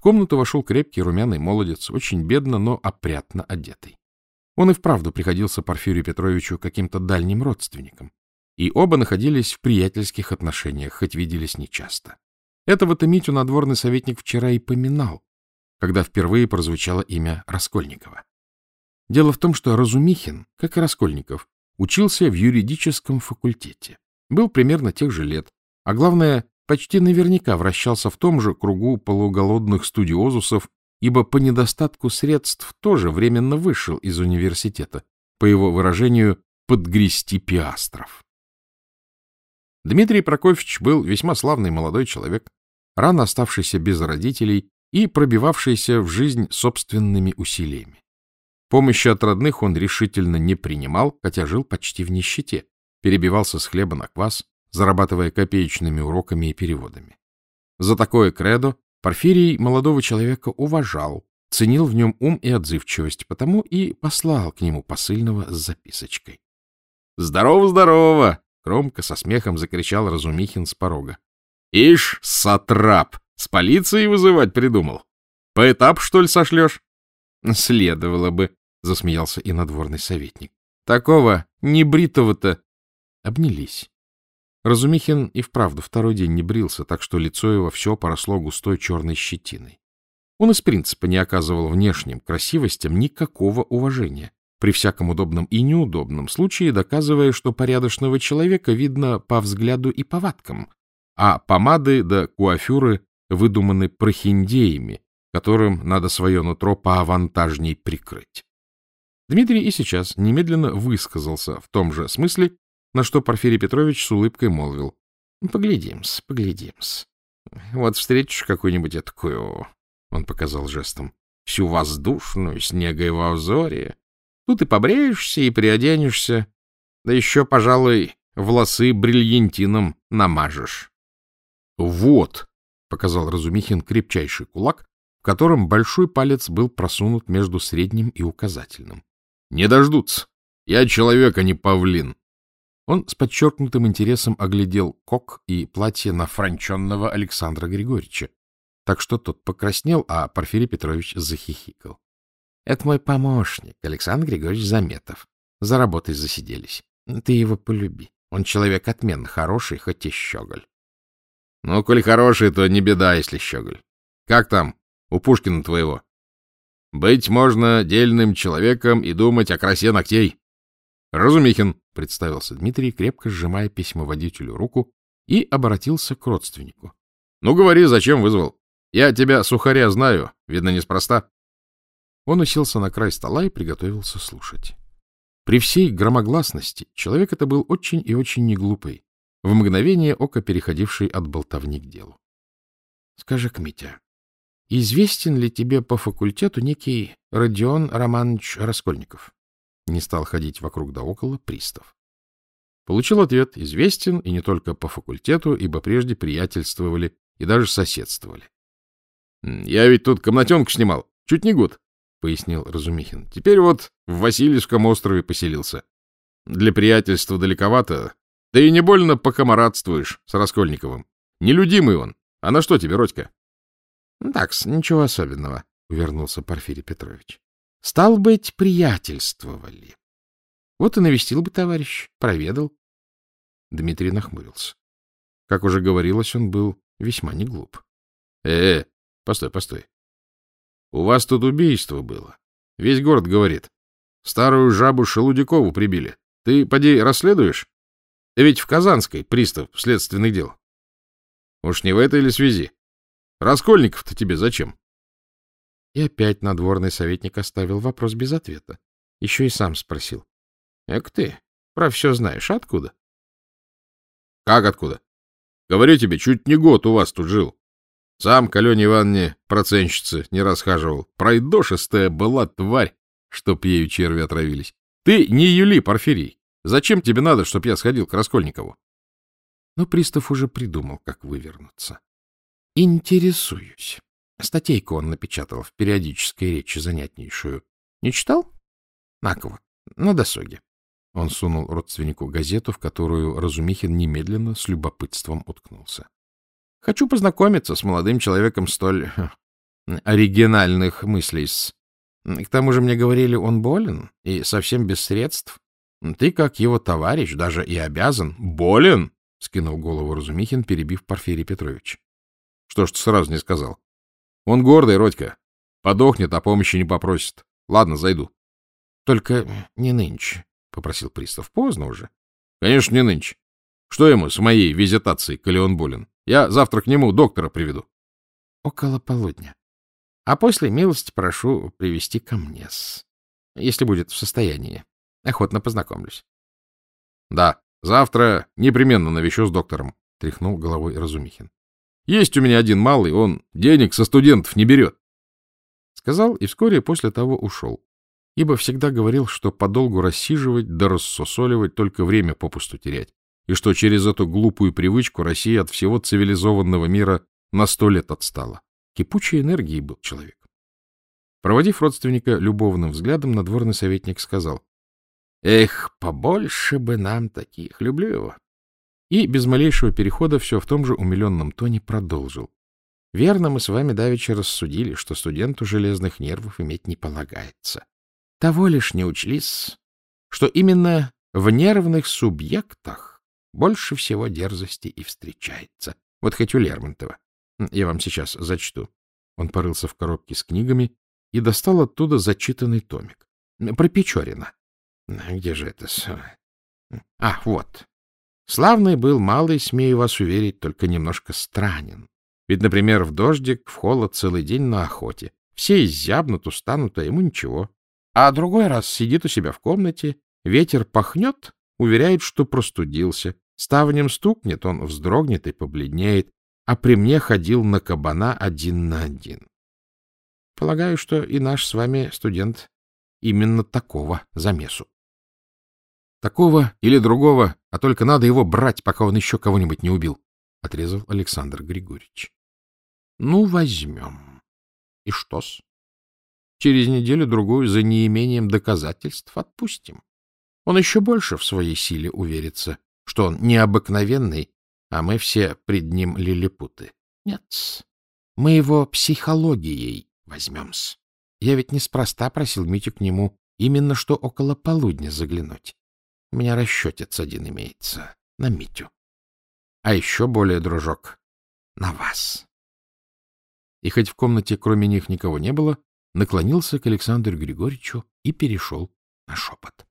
В комнату вошел крепкий румяный молодец, очень бедно, но опрятно одетый. Он и вправду приходился Порфирию Петровичу каким-то дальним родственником, и оба находились в приятельских отношениях, хоть виделись нечасто. Этого-то Митю надворный советник вчера и поминал, когда впервые прозвучало имя Раскольникова. Дело в том, что Разумихин, как и Раскольников, учился в юридическом факультете, был примерно тех же лет, а главное, почти наверняка вращался в том же кругу полуголодных студиозусов, ибо по недостатку средств тоже временно вышел из университета, по его выражению, подгрести пиастров. Дмитрий Прокофьевич был весьма славный молодой человек, рано оставшийся без родителей и пробивавшийся в жизнь собственными усилиями. Помощи от родных он решительно не принимал, хотя жил почти в нищете, перебивался с хлеба на квас, зарабатывая копеечными уроками и переводами. За такое кредо Порфирий молодого человека уважал, ценил в нем ум и отзывчивость, потому и послал к нему посыльного с записочкой. «Здорово, здорово!» — громко со смехом закричал Разумихин с порога. «Ишь, сатрап! С полицией вызывать придумал? По этап, что ли, сошлешь?» «Следовало бы», — засмеялся и надворный советник. «Такого небритого-то...» Обнялись. Разумихин и вправду второй день не брился, так что лицо его все поросло густой черной щетиной. Он из принципа не оказывал внешним красивостям никакого уважения, при всяком удобном и неудобном случае доказывая, что порядочного человека видно по взгляду и повадкам, а помады да куафюры выдуманы прохиндеями, которым надо свое нутро поавантажней прикрыть. Дмитрий и сейчас немедленно высказался в том же смысле, на что Порфирий Петрович с улыбкой молвил. — Поглядим-с, поглядим-с. Вот встретишь какую-нибудь такую, — он показал жестом, — всю воздушную, снегой во взоре. Тут и побреешься, и приоденешься, да еще, пожалуй, волосы бриллиантином намажешь. — Вот, — показал Разумихин крепчайший кулак, в котором большой палец был просунут между средним и указательным. — Не дождутся. Я человек, а не павлин. Он с подчеркнутым интересом оглядел кок и платье нафранченного Александра Григорьевича, так что тот покраснел, а Порфирий Петрович захихикал. — Это мой помощник, Александр Григорьевич Заметов. За работой засиделись. Ты его полюби. Он человек отменно хороший, хоть и щеголь. — Ну, коль хороший, то не беда, если щеголь. Как там у Пушкина твоего? Быть можно дельным человеком и думать о красе ногтей. Разумихин, — представился Дмитрий, крепко сжимая письмоводителю руку, и обратился к родственнику. — Ну, говори, зачем вызвал? Я тебя, сухаря, знаю, видно, неспроста. Он уселся на край стола и приготовился слушать. При всей громогласности человек это был очень и очень неглупый, в мгновение ока переходивший от болтовни к делу. — Скажи, Митя, известен ли тебе по факультету некий Родион Романович Раскольников? Не стал ходить вокруг да около пристав. Получил ответ, известен и не только по факультету, ибо прежде приятельствовали и даже соседствовали. — Я ведь тут комнатенку снимал, чуть не год, — пояснил Разумихин. — Теперь вот в Васильевском острове поселился. Для приятельства далековато, да и не больно покомарадствуешь с Раскольниковым. Нелюдимый он. А на что тебе, Родька? — Так, ничего особенного, — увернулся Порфирий Петрович. Стал быть, приятельствовали. Вот и навестил бы товарищ, проведал. Дмитрий нахмурился. Как уже говорилось, он был весьма не глуп. Э, -э постой, постой. У вас тут убийство было. Весь город говорит. Старую жабу Шелудякову прибили. Ты, поди, расследуешь? Ведь в Казанской пристав следственных дел. Уж не в этой ли связи? Раскольников-то тебе зачем? И опять надворный советник оставил вопрос без ответа. Еще и сам спросил. — Эк ты, про все знаешь, откуда? — Как откуда? Говорю тебе, чуть не год у вас тут жил. Сам к Алене Ивановне проценщицы не расхаживал. Пройдошистая была тварь, чтоб ею черви отравились. Ты не юли, Порфирий. Зачем тебе надо, чтоб я сходил к Раскольникову? Но пристав уже придумал, как вывернуться. — Интересуюсь. Статейку он напечатал в периодической речи занятнейшую. Не читал? На кого? На досуге. Он сунул родственнику газету, в которую Разумихин немедленно с любопытством уткнулся. Хочу познакомиться с молодым человеком столь оригинальных мыслей. -с. К тому же мне говорили, он болен и совсем без средств. Ты, как его товарищ, даже и обязан. — Болен? — скинул голову Разумихин, перебив Порфирий Петрович. — Что ж ты сразу не сказал? Он гордый, Родька. Подохнет, а помощи не попросит. Ладно, зайду. — Только не нынче, — попросил пристав. — Поздно уже. — Конечно, не нынче. Что ему с моей визитацией, коли он болен? Я завтра к нему доктора приведу. — Около полудня. А после милости прошу привести ко мне, если будет в состоянии. Охотно познакомлюсь. — Да, завтра непременно навещу с доктором, — тряхнул головой Разумихин. — Есть у меня один малый, он денег со студентов не берет. Сказал и вскоре после того ушел, ибо всегда говорил, что подолгу рассиживать да рассосоливать только время попусту терять, и что через эту глупую привычку Россия от всего цивилизованного мира на сто лет отстала. Кипучей энергии был человек. Проводив родственника любовным взглядом, надворный советник сказал, Эх, побольше бы нам таких. Люблю его. И без малейшего перехода все в том же умиленном тоне продолжил. Верно, мы с вами давеча рассудили, что студенту железных нервов иметь не полагается. Того лишь не учлись, что именно в нервных субъектах больше всего дерзости и встречается. Вот хоть у Лермонтова. Я вам сейчас зачту. Он порылся в коробке с книгами и достал оттуда зачитанный томик. Про Печорина. Где же это? А, вот. Славный был малый, смею вас уверить, только немножко странен. Ведь, например, в дождик, в холод целый день на охоте. Все изябнут, устанут, а ему ничего. А другой раз сидит у себя в комнате, ветер пахнет, уверяет, что простудился. Ставнем стукнет, он вздрогнет и побледнеет, а при мне ходил на кабана один на один. Полагаю, что и наш с вами студент именно такого замесу. Такого или другого, а только надо его брать, пока он еще кого-нибудь не убил, — отрезал Александр Григорьевич. — Ну, возьмем. И что-с? Через неделю-другую за неимением доказательств отпустим. Он еще больше в своей силе уверится, что он необыкновенный, а мы все пред ним лилипуты. Нет, мы его психологией возьмем-с. Я ведь неспроста просил Митю к нему именно что около полудня заглянуть. У меня расчетец один имеется. На Митю. А еще более, дружок, на вас. И хоть в комнате кроме них никого не было, наклонился к Александру Григорьевичу и перешел на шепот.